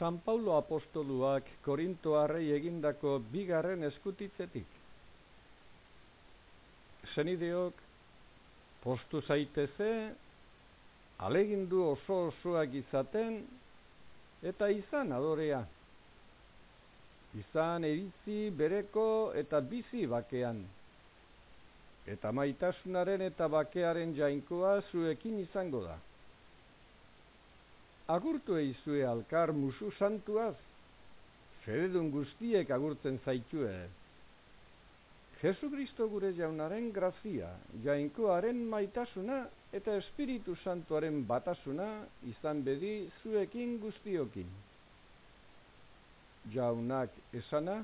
San Paulo apostoluak Korintoarrei egindako bigarren eskutitzetik. Zenideok, postu zaiteze, alegindu oso osoak izaten, eta izan adorea. Izan eritzi bereko eta bizi bakean. Eta maitasunaren eta bakearen jainkoa zuekin izango da agurtu eizue alkar musu santuaz, fededun guztiek agurtzen zaitue. Jesu Kristo gure jaunaren grazia, jainkoaren maitasuna eta Espiritu Santuaren batasuna izan bedi zuekin guztiokin. Jaunak esana,